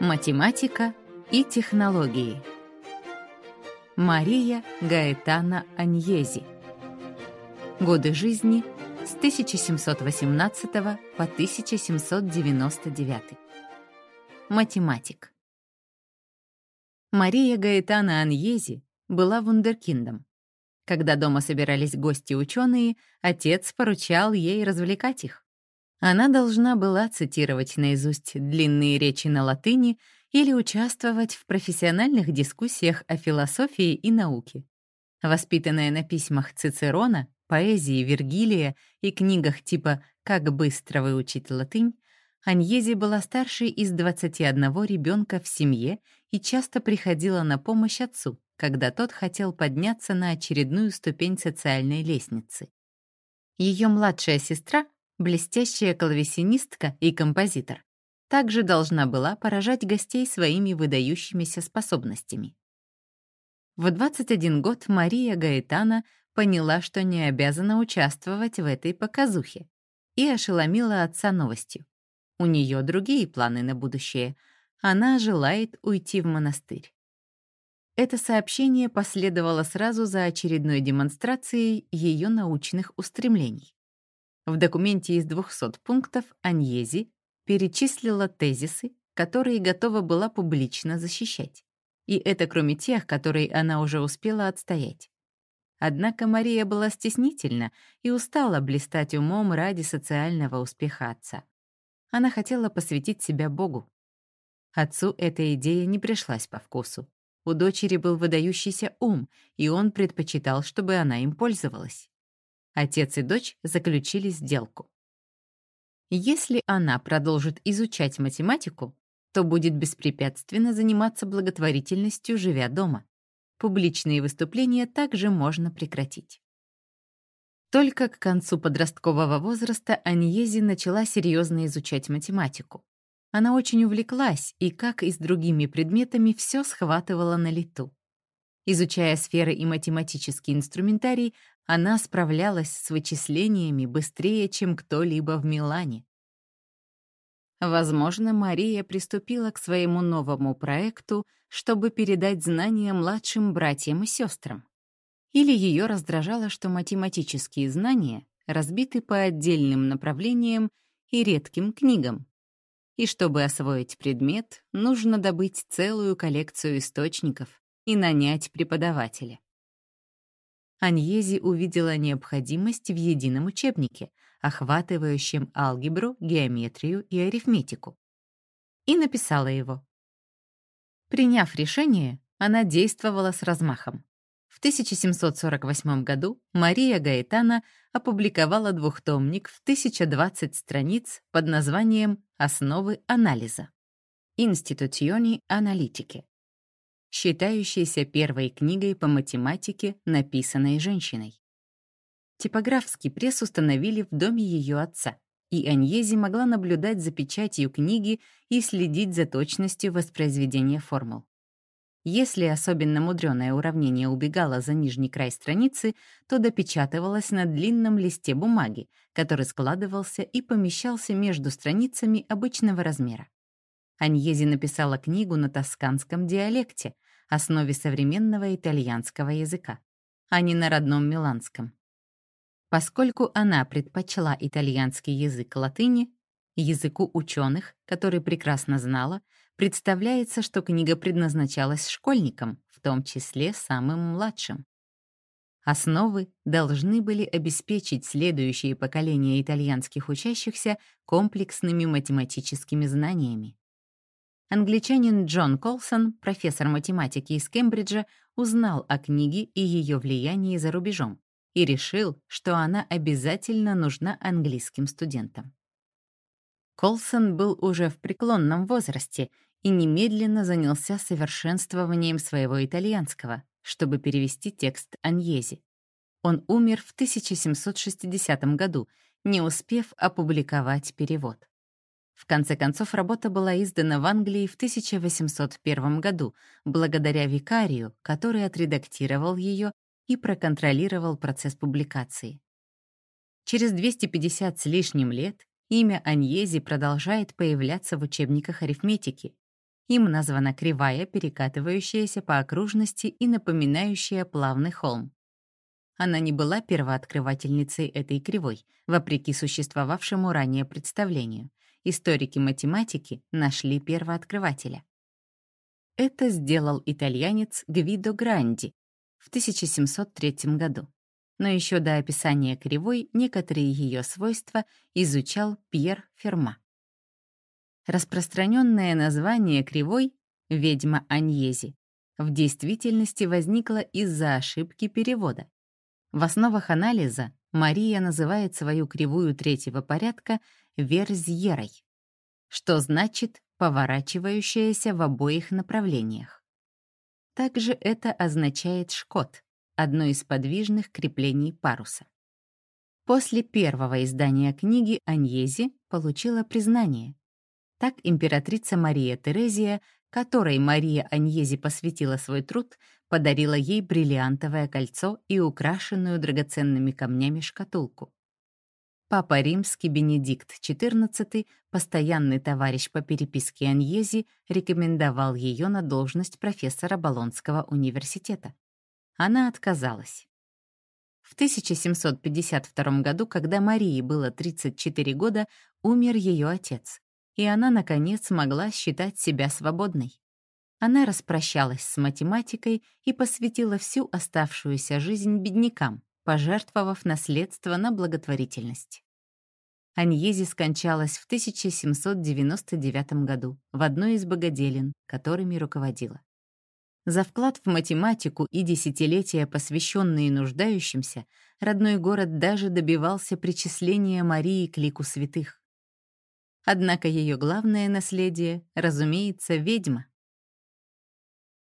Математика и технологии. Мария Гаэтана Аньези. Годы жизни с 1718 по 1799. Математик. Мария Гаэтана Аньези была вундеркиндом. Когда дома собирались гости-ученые, отец поручал ей развлекать их. Она должна была цитировать наизусть длинные речи на латыни или участвовать в профессиональных дискуссиях о философии и науке. Воспитанная на письмах Цицерона, поэзии Вергилия и книгах типа «Как быстро выучить латынь», Аньези была старшей из 21 ребенка в семье и часто приходила на помощь отцу, когда тот хотел подняться на очередную ступень социальной лестницы. Ее младшая сестра блестящая клавесинистка и композитор, также должна была поражать гостей своими выдающимися способностями. В 21 год Мария Гаэтана поняла, что не обязана участвовать в этой показухе, и ошеломила отца новостью. У нее другие планы на будущее. Она желает уйти в монастырь. Это сообщение последовало сразу за очередной демонстрацией ее научных устремлений. В документе из 200 пунктов Аньези перечислила тезисы, которые готова была публично защищать. И это кроме тех, которые она уже успела отстоять. Однако Мария была стеснительна и устала блистать умом ради социального успеха отца. Она хотела посвятить себя Богу. Отцу эта идея не пришлась по вкусу. У дочери был выдающийся ум, и он предпочитал, чтобы она им пользовалась. Отец и дочь заключили сделку. Если она продолжит изучать математику, то будет беспрепятственно заниматься благотворительностью, живя дома. Публичные выступления также можно прекратить. Только к концу подросткового возраста Аньези начала серьезно изучать математику. Она очень увлеклась и, как и с другими предметами, все схватывала на лету. Изучая сферы и математический инструментарий, она справлялась с вычислениями быстрее, чем кто-либо в Милане. Возможно, Мария приступила к своему новому проекту, чтобы передать знания младшим братьям и сестрам. Или ее раздражало, что математические знания разбиты по отдельным направлениям и редким книгам. И чтобы освоить предмет, нужно добыть целую коллекцию источников и нанять преподавателя. Аньези увидела необходимость в едином учебнике, охватывающем алгебру, геометрию и арифметику, и написала его. Приняв решение, она действовала с размахом. В 1748 году Мария Гаэтана опубликовала двухтомник в 1020 страниц под названием «Основы анализа» Институциони аналитики считающейся первой книгой по математике, написанной женщиной. Типографский пресс установили в доме ее отца, и Аньези могла наблюдать за печатью книги и следить за точностью воспроизведения формул. Если особенно мудреное уравнение убегало за нижний край страницы, то допечатывалось на длинном листе бумаги, который складывался и помещался между страницами обычного размера. Аньези написала книгу на тосканском диалекте, основе современного итальянского языка, а не на родном миланском. Поскольку она предпочла итальянский язык латыни, языку ученых, который прекрасно знала, представляется, что книга предназначалась школьникам, в том числе самым младшим. Основы должны были обеспечить следующие поколения итальянских учащихся комплексными математическими знаниями. Англичанин Джон Колсон, профессор математики из Кембриджа, узнал о книге и ее влиянии за рубежом и решил, что она обязательно нужна английским студентам. Колсон был уже в преклонном возрасте и немедленно занялся совершенствованием своего итальянского, чтобы перевести текст Аньези. Он умер в 1760 году, не успев опубликовать перевод. В конце концов, работа была издана в Англии в 1801 году благодаря викарию, который отредактировал ее и проконтролировал процесс публикации. Через 250 с лишним лет имя Аньези продолжает появляться в учебниках арифметики, Им названа кривая, перекатывающаяся по окружности и напоминающая плавный холм. Она не была первооткрывательницей этой кривой, вопреки существовавшему ранее представлению. Историки математики нашли первооткрывателя. Это сделал итальянец Гвидо Гранди в 1703 году. Но еще до описания кривой некоторые ее свойства изучал Пьер Ферма. Распространенное название кривой «ведьма Аньези» в действительности возникло из-за ошибки перевода. В основах анализа Мария называет свою кривую третьего порядка верзьерой, что значит поворачивающаяся в обоих направлениях. Также это означает шкот, одно из подвижных креплений паруса. После первого издания книги Аньези получила признание. Так императрица Мария Терезия, которой Мария Аньези посвятила свой труд, подарила ей бриллиантовое кольцо и украшенную драгоценными камнями шкатулку. Папа Римский Бенедикт XIV, постоянный товарищ по переписке Аньези, рекомендовал ее на должность профессора Болонского университета. Она отказалась. В 1752 году, когда Марии было 34 года, умер ее отец, и она, наконец, могла считать себя свободной. Она распрощалась с математикой и посвятила всю оставшуюся жизнь беднякам, пожертвовав наследство на благотворительность. Аньези скончалась в 1799 году в одной из богоделин, которыми руководила. За вклад в математику и десятилетия, посвященные нуждающимся, родной город даже добивался причисления Марии к лику святых. Однако ее главное наследие, разумеется, ведьма,